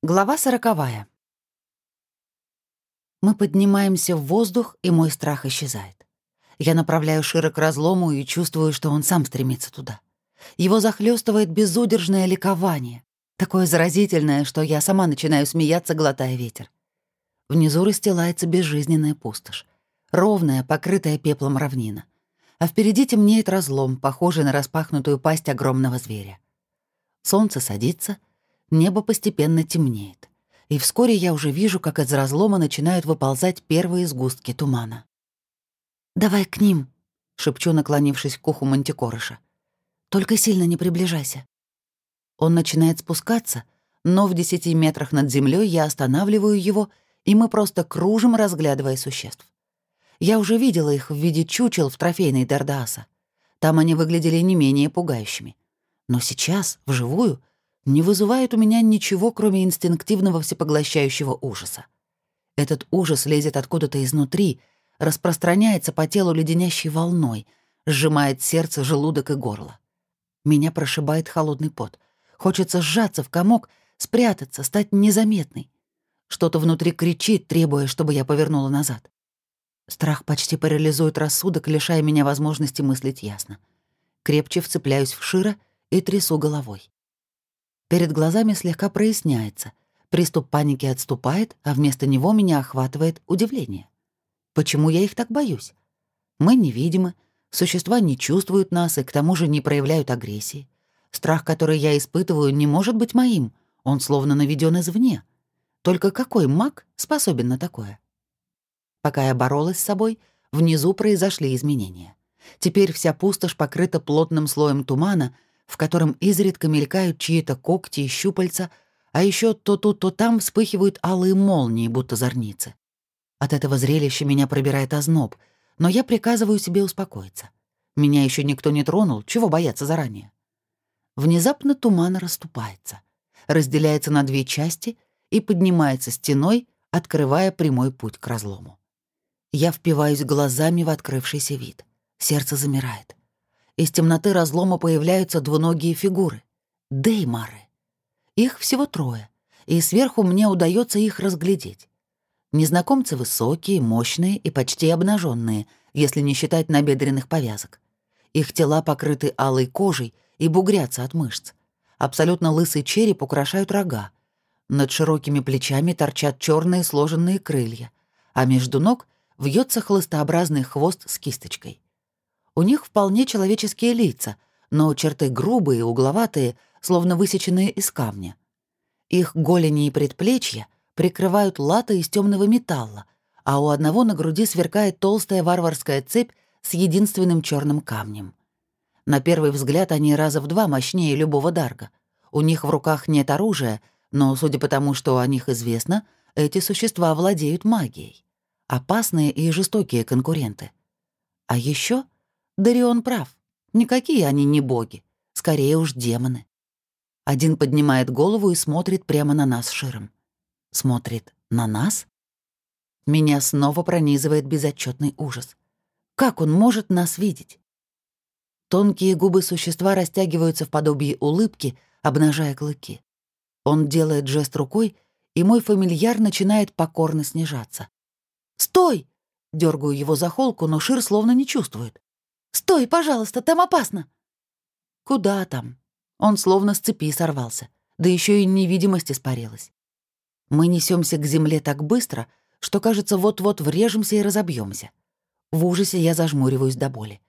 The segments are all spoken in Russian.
Глава сороковая. Мы поднимаемся в воздух, и мой страх исчезает. Я направляю Шира к разлому и чувствую, что он сам стремится туда. Его захлестывает безудержное ликование, такое заразительное, что я сама начинаю смеяться, глотая ветер. Внизу расстилается безжизненная пустошь, ровная, покрытая пеплом равнина. А впереди темнеет разлом, похожий на распахнутую пасть огромного зверя. Солнце садится — небо постепенно темнеет, и вскоре я уже вижу, как из разлома начинают выползать первые сгустки тумана. «Давай к ним», — шепчу, наклонившись к уху мантикорыша. «Только сильно не приближайся». Он начинает спускаться, но в десяти метрах над землей я останавливаю его, и мы просто кружим, разглядывая существ. Я уже видела их в виде чучел в трофейной Дардааса. Там они выглядели не менее пугающими. Но сейчас, вживую, не вызывает у меня ничего, кроме инстинктивного всепоглощающего ужаса. Этот ужас лезет откуда-то изнутри, распространяется по телу леденящей волной, сжимает сердце, желудок и горло. Меня прошибает холодный пот. Хочется сжаться в комок, спрятаться, стать незаметной. Что-то внутри кричит, требуя, чтобы я повернула назад. Страх почти парализует рассудок, лишая меня возможности мыслить ясно. Крепче вцепляюсь в Шира и трясу головой. Перед глазами слегка проясняется. Приступ паники отступает, а вместо него меня охватывает удивление. Почему я их так боюсь? Мы невидимы, существа не чувствуют нас и к тому же не проявляют агрессии. Страх, который я испытываю, не может быть моим, он словно наведен извне. Только какой маг способен на такое? Пока я боролась с собой, внизу произошли изменения. Теперь вся пустошь покрыта плотным слоем тумана — в котором изредка мелькают чьи-то когти и щупальца, а еще то тут, то там вспыхивают алые молнии, будто зорницы. От этого зрелища меня пробирает озноб, но я приказываю себе успокоиться. Меня еще никто не тронул, чего бояться заранее. Внезапно туман расступается, разделяется на две части и поднимается стеной, открывая прямой путь к разлому. Я впиваюсь глазами в открывшийся вид. Сердце замирает. Из темноты разлома появляются двуногие фигуры — деймары. Их всего трое, и сверху мне удается их разглядеть. Незнакомцы высокие, мощные и почти обнаженные, если не считать набедренных повязок. Их тела покрыты алой кожей и бугрятся от мышц. Абсолютно лысый череп украшают рога. Над широкими плечами торчат черные сложенные крылья, а между ног вьется хлыстообразный хвост с кисточкой. У них вполне человеческие лица, но черты грубые, угловатые, словно высеченные из камня. Их голени и предплечья прикрывают латы из темного металла, а у одного на груди сверкает толстая варварская цепь с единственным черным камнем. На первый взгляд они раза в два мощнее любого дарга. У них в руках нет оружия, но, судя по тому, что о них известно, эти существа владеют магией. Опасные и жестокие конкуренты. А еще Дарион прав. Никакие они не боги. Скорее уж демоны. Один поднимает голову и смотрит прямо на нас широм. Смотрит на нас? Меня снова пронизывает безотчетный ужас. Как он может нас видеть? Тонкие губы существа растягиваются в подобии улыбки, обнажая клыки. Он делает жест рукой, и мой фамильяр начинает покорно снижаться. «Стой!» — дергаю его за холку, но Шир словно не чувствует. «Стой, пожалуйста, там опасно!» «Куда там?» Он словно с цепи сорвался, да еще и невидимость испарилась. Мы несемся к земле так быстро, что, кажется, вот-вот врежемся и разобьемся. В ужасе я зажмуриваюсь до боли.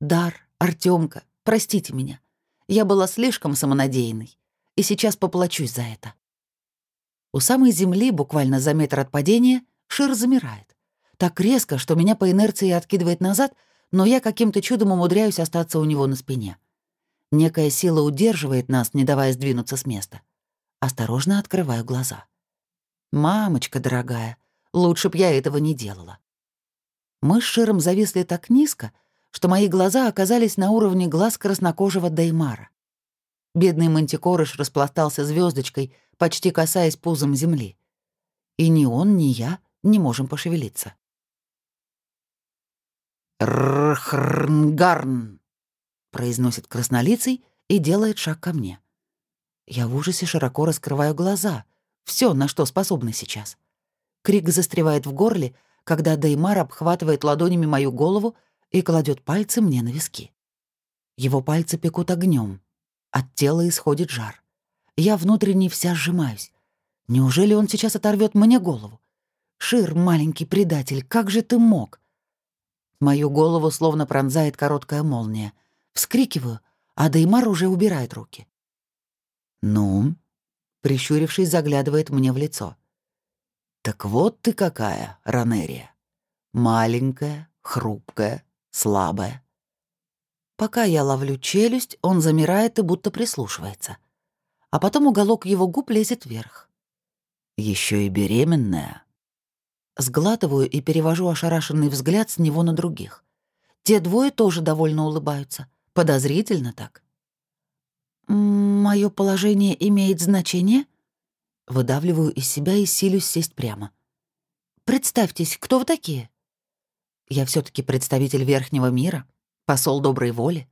«Дар, Артемка, простите меня. Я была слишком самонадеянной, и сейчас поплачусь за это». У самой земли, буквально за метр от падения, Шир замирает. Так резко, что меня по инерции откидывает назад, но я каким-то чудом умудряюсь остаться у него на спине. Некая сила удерживает нас, не давая сдвинуться с места. Осторожно открываю глаза. «Мамочка дорогая, лучше б я этого не делала». Мы с Широм зависли так низко, что мои глаза оказались на уровне глаз краснокожего Даймара. Бедный мантикорыш распластался звездочкой, почти касаясь пузом земли. И ни он, ни я не можем пошевелиться. «Рхрнгарн», — произносит краснолицый и делает шаг ко мне. Я в ужасе широко раскрываю глаза. Все, на что способны сейчас. Крик застревает в горле, когда Деймар обхватывает ладонями мою голову и кладет пальцы мне на виски. Его пальцы пекут огнем, от тела исходит жар. Я внутренне вся сжимаюсь. Неужели он сейчас оторвет мне голову? Шир, маленький предатель, как же ты мог? Мою голову словно пронзает короткая молния. Вскрикиваю, а Деймар уже убирает руки. «Ну?» — прищурившись, заглядывает мне в лицо. «Так вот ты какая, Ранерия. Маленькая, хрупкая, слабая». Пока я ловлю челюсть, он замирает и будто прислушивается. А потом уголок его губ лезет вверх. Еще и беременная. Сглатываю и перевожу ошарашенный взгляд с него на других. Те двое тоже довольно улыбаются. Подозрительно так. «Моё положение имеет значение?» Выдавливаю из себя и силюсь сесть прямо. «Представьтесь, кто вы такие?» «Я все таки представитель Верхнего мира, посол доброй воли».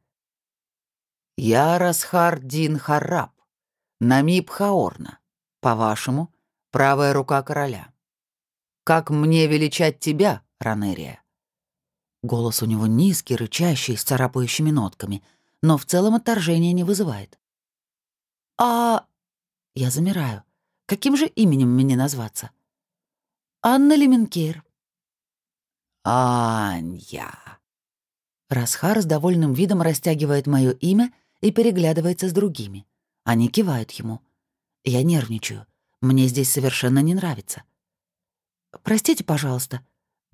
«Я Расхар Дин Харраб, Намиб Хаорна. По-вашему, правая рука короля. Как мне величать тебя, Ранерия?» Голос у него низкий, рычащий, с царапающими нотками, но в целом отторжения не вызывает. «А...» Я замираю. Каким же именем мне назваться? «Анна Леменкейр». «Анья». Расхар с довольным видом растягивает мое имя и переглядывается с другими. Они кивают ему. Я нервничаю. Мне здесь совершенно не нравится. «Простите, пожалуйста»,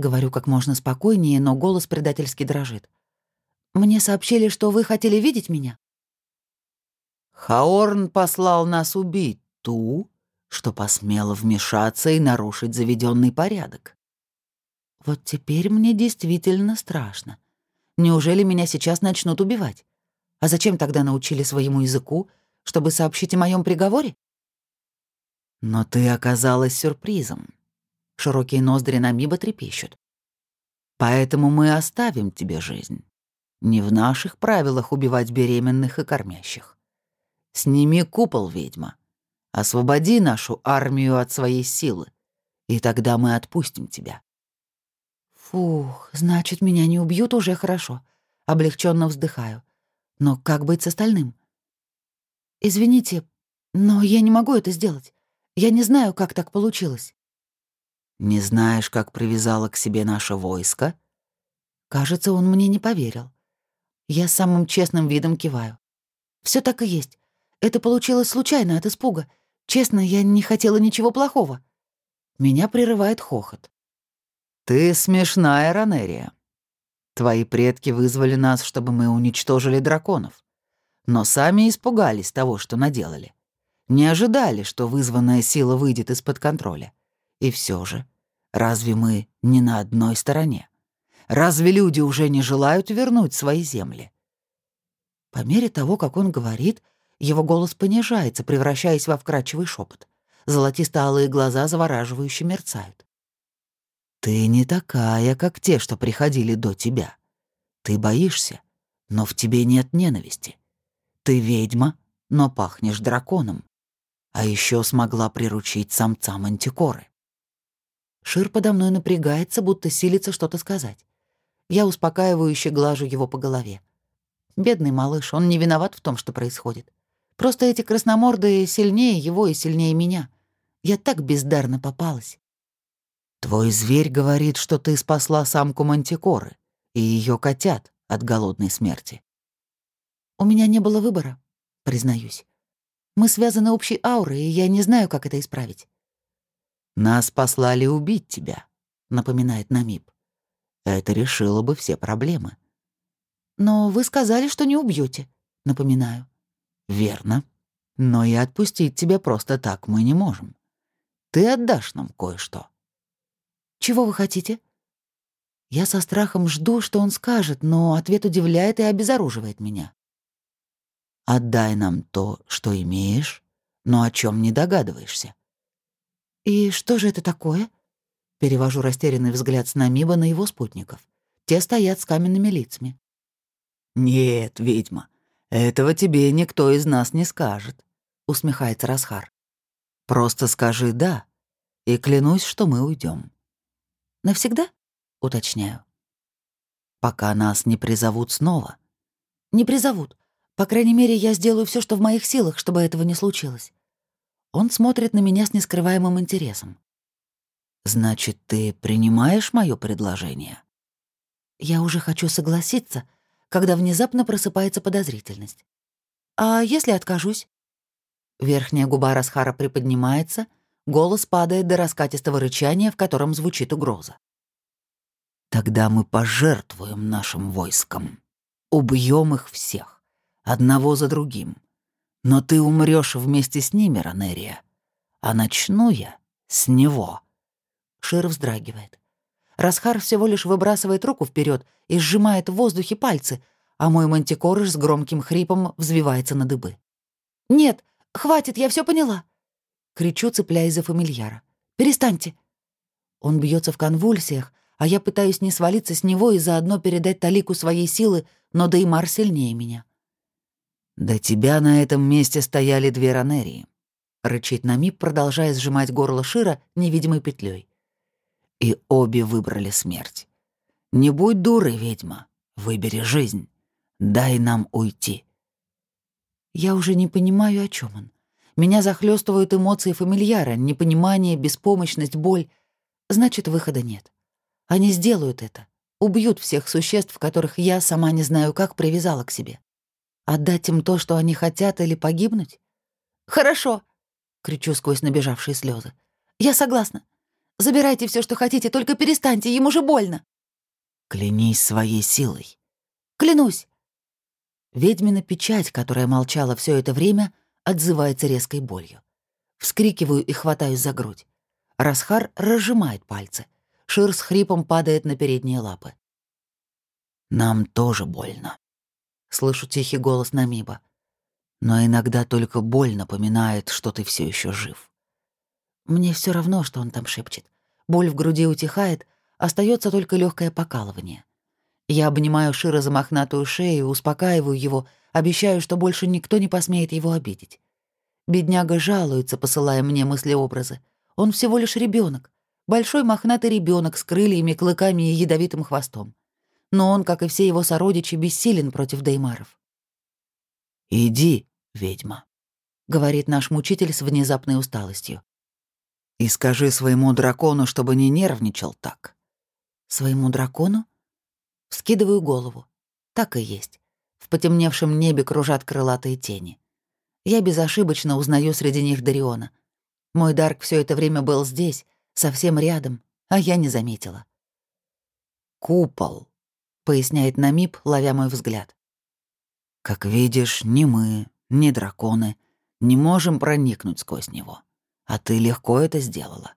Говорю как можно спокойнее, но голос предательски дрожит. «Мне сообщили, что вы хотели видеть меня?» Хаорн послал нас убить ту, что посмела вмешаться и нарушить заведенный порядок. Вот теперь мне действительно страшно. Неужели меня сейчас начнут убивать? А зачем тогда научили своему языку, чтобы сообщить о моем приговоре? Но ты оказалась сюрпризом. Широкие ноздри Намиба трепещут. «Поэтому мы оставим тебе жизнь. Не в наших правилах убивать беременных и кормящих. Сними купол, ведьма. Освободи нашу армию от своей силы, и тогда мы отпустим тебя». Фух, значит, меня не убьют уже хорошо. Облегченно вздыхаю. Но как быть с остальным? Извините, но я не могу это сделать. Я не знаю, как так получилось. Не знаешь, как привязала к себе наше войско?» Кажется, он мне не поверил. Я самым честным видом киваю. Все так и есть. Это получилось случайно от испуга. Честно, я не хотела ничего плохого. Меня прерывает хохот. «Ты смешная, Ранерия. Твои предки вызвали нас, чтобы мы уничтожили драконов. Но сами испугались того, что наделали. Не ожидали, что вызванная сила выйдет из-под контроля. И все же, разве мы не на одной стороне? Разве люди уже не желают вернуть свои земли? По мере того, как он говорит, его голос понижается, превращаясь во вкрадчивый шепот. Золотисто-алые глаза завораживающе мерцают. «Ты не такая, как те, что приходили до тебя. Ты боишься, но в тебе нет ненависти. Ты ведьма, но пахнешь драконом. А еще смогла приручить самца мантикоры. Шир подо мной напрягается, будто силится что-то сказать. Я успокаивающе глажу его по голове. Бедный малыш, он не виноват в том, что происходит. Просто эти красномордые сильнее его и сильнее меня. Я так бездарно попалась. Твой зверь говорит, что ты спасла самку Мантикоры и ее котят от голодной смерти. У меня не было выбора, признаюсь. Мы связаны общей аурой, и я не знаю, как это исправить. «Нас послали убить тебя», — напоминает Намиб. «Это решило бы все проблемы». «Но вы сказали, что не убьете, напоминаю. «Верно. Но и отпустить тебя просто так мы не можем. Ты отдашь нам кое-что». «Чего вы хотите?» Я со страхом жду, что он скажет, но ответ удивляет и обезоруживает меня. «Отдай нам то, что имеешь, но о чем не догадываешься. «И что же это такое?» Перевожу растерянный взгляд с Намиба на его спутников. Те стоят с каменными лицами. «Нет, ведьма, этого тебе никто из нас не скажет», — усмехается Расхар. Просто скажи «да», и клянусь, что мы уйдем. «Навсегда?» — уточняю. «Пока нас не призовут снова». «Не призовут. По крайней мере, я сделаю все, что в моих силах, чтобы этого не случилось». Он смотрит на меня с нескрываемым интересом. «Значит, ты принимаешь мое предложение?» Я уже хочу согласиться, когда внезапно просыпается подозрительность. «А если откажусь?» Верхняя губа Расхара приподнимается, голос падает до раскатистого рычания, в котором звучит угроза. «Тогда мы пожертвуем нашим войском. Убьем их всех, одного за другим. Но ты умрешь вместе с ними, Ранерия. А начну я с него». Шир вздрагивает. Расхар всего лишь выбрасывает руку вперед и сжимает в воздухе пальцы, а мой мантикорыш с громким хрипом взвивается на дыбы. «Нет, хватит, я все поняла!» Кричу, цепляясь за фамильяра. «Перестаньте!» Он бьется в конвульсиях, а я пытаюсь не свалиться с него и заодно передать Талику своей силы, но Деймар сильнее меня. «До тебя на этом месте стояли две ранерии», — рычит Намип, продолжая сжимать горло Шира невидимой петлей. И обе выбрали смерть. Не будь дурой, ведьма. Выбери жизнь. Дай нам уйти. Я уже не понимаю, о чем он. Меня захлестывают эмоции фамильяра, непонимание, беспомощность, боль. Значит, выхода нет. Они сделают это. Убьют всех существ, которых я сама не знаю как привязала к себе. Отдать им то, что они хотят, или погибнуть? «Хорошо!» — кричу сквозь набежавшие слезы. «Я согласна. Забирайте все, что хотите, только перестаньте, ему же больно». «Клянись своей силой». «Клянусь». Ведьмина печать, которая молчала все это время, отзывается резкой болью. Вскрикиваю и хватаюсь за грудь. Расхар разжимает пальцы. Шир с хрипом падает на передние лапы. «Нам тоже больно», — слышу тихий голос Намиба. «Но иногда только боль напоминает, что ты все еще жив». Мне все равно, что он там шепчет. Боль в груди утихает, остается только легкое покалывание. Я обнимаю Шира за шею, успокаиваю его, обещаю, что больше никто не посмеет его обидеть. Бедняга жалуется, посылая мне мыслеобразы. Он всего лишь ребенок, большой мохнатый ребенок с крыльями, клыками и ядовитым хвостом. Но он, как и все его сородичи, бессилен против Деймаров. «Иди, ведьма», — говорит наш мучитель с внезапной усталостью. И скажи своему дракону, чтобы не нервничал так. Своему дракону? Вскидываю голову. Так и есть. В потемневшем небе кружат крылатые тени. Я безошибочно узнаю среди них Дариона. Мой Дарк все это время был здесь, совсем рядом, а я не заметила. «Купол», — поясняет Намип, ловя мой взгляд. «Как видишь, ни мы, ни драконы не можем проникнуть сквозь него а ты легко это сделала.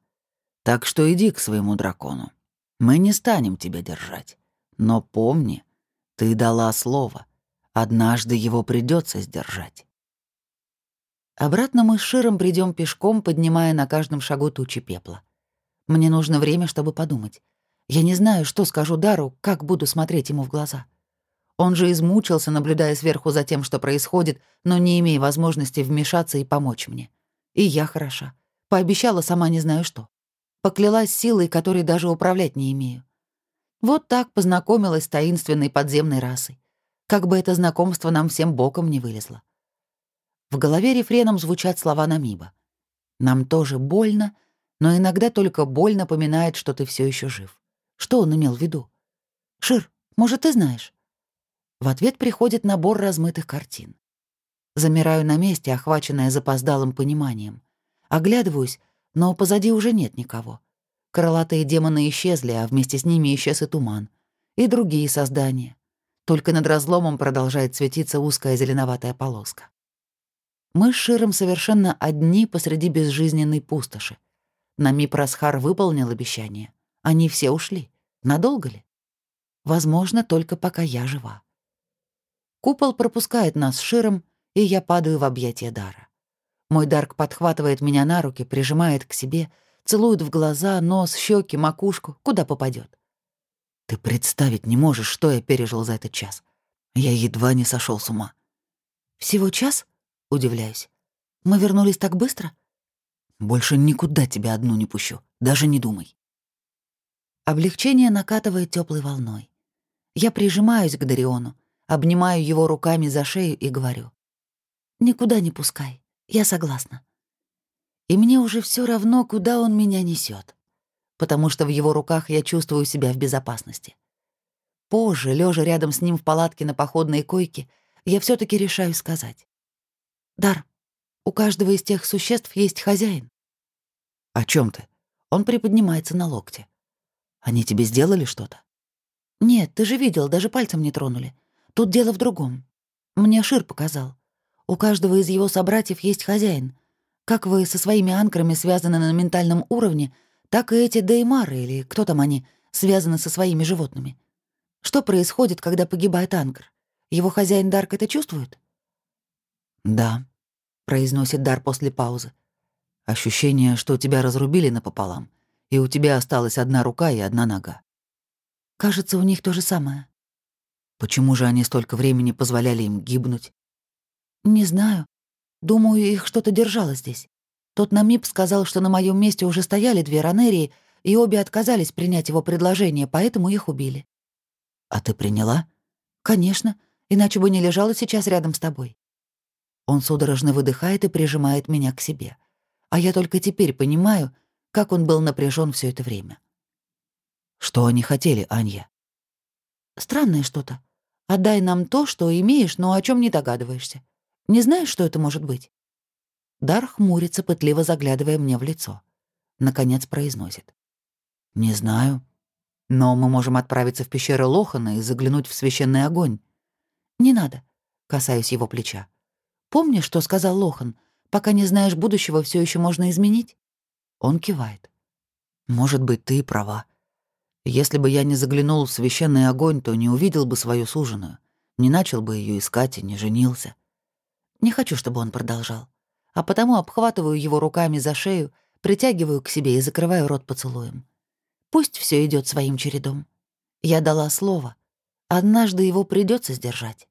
Так что иди к своему дракону. Мы не станем тебя держать. Но помни, ты дала слово. Однажды его придется сдержать. Обратно мы с Широм придем пешком, поднимая на каждом шагу тучи пепла. Мне нужно время, чтобы подумать. Я не знаю, что скажу Дару, как буду смотреть ему в глаза. Он же измучился, наблюдая сверху за тем, что происходит, но не имея возможности вмешаться и помочь мне. И я хороша. Пообещала сама не знаю что. Поклялась силой, которой даже управлять не имею. Вот так познакомилась с таинственной подземной расой. Как бы это знакомство нам всем боком не вылезло. В голове рефреном звучат слова Намиба. «Нам тоже больно, но иногда только боль напоминает, что ты все еще жив». Что он имел в виду? «Шир, может, ты знаешь?» В ответ приходит набор размытых картин. Замираю на месте, охваченная запоздалым пониманием. Оглядываюсь, но позади уже нет никого. Крылатые демоны исчезли, а вместе с ними исчез и туман. И другие создания. Только над разломом продолжает светиться узкая зеленоватая полоска. Мы с Широм совершенно одни посреди безжизненной пустоши. Нами Прасхар выполнил обещание. Они все ушли. Надолго ли? Возможно, только пока я жива. Купол пропускает нас Широм, и я падаю в объятия Дара. Мой Дарк подхватывает меня на руки, прижимает к себе, целует в глаза, нос, щеки, макушку, куда попадет. Ты представить не можешь, что я пережил за этот час. Я едва не сошел с ума. Всего час? Удивляюсь. Мы вернулись так быстро? Больше никуда тебя одну не пущу, даже не думай. Облегчение накатывает теплой волной. Я прижимаюсь к Дариону, обнимаю его руками за шею и говорю. «Никуда не пускай, я согласна». И мне уже все равно, куда он меня несет, потому что в его руках я чувствую себя в безопасности. Позже, лежа рядом с ним в палатке на походной койке, я все таки решаю сказать. «Дар, у каждого из тех существ есть хозяин». «О чем ты?» Он приподнимается на локте. «Они тебе сделали что-то?» «Нет, ты же видел, даже пальцем не тронули. Тут дело в другом. Мне Шир показал. У каждого из его собратьев есть хозяин. Как вы со своими анкрами связаны на ментальном уровне, так и эти деймары, или кто там они, связаны со своими животными. Что происходит, когда погибает анкр? Его хозяин Дарк это чувствует?» «Да», — произносит Дар после паузы. «Ощущение, что тебя разрубили напополам, и у тебя осталась одна рука и одна нога. Кажется, у них то же самое. Почему же они столько времени позволяли им гибнуть? Не знаю. Думаю, их что-то держало здесь. Тот Намип сказал, что на моем месте уже стояли две ранерии, и обе отказались принять его предложение, поэтому их убили. А ты приняла? Конечно, иначе бы не лежала сейчас рядом с тобой. Он судорожно выдыхает и прижимает меня к себе. А я только теперь понимаю, как он был напряжен все это время. Что они хотели, Анья? Странное что-то. Отдай нам то, что имеешь, но о чем не догадываешься. Не знаешь, что это может быть?» Дар хмурится, пытливо заглядывая мне в лицо. Наконец произносит. «Не знаю. Но мы можем отправиться в пещеру Лохана и заглянуть в священный огонь». «Не надо», — касаюсь его плеча. «Помнишь, что сказал Лохан? Пока не знаешь будущего, все еще можно изменить?» Он кивает. «Может быть, ты права. Если бы я не заглянул в священный огонь, то не увидел бы свою суженую, не начал бы ее искать и не женился. Не хочу, чтобы он продолжал. А потому обхватываю его руками за шею, притягиваю к себе и закрываю рот поцелуем. Пусть все идет своим чередом. Я дала слово. Однажды его придется сдержать.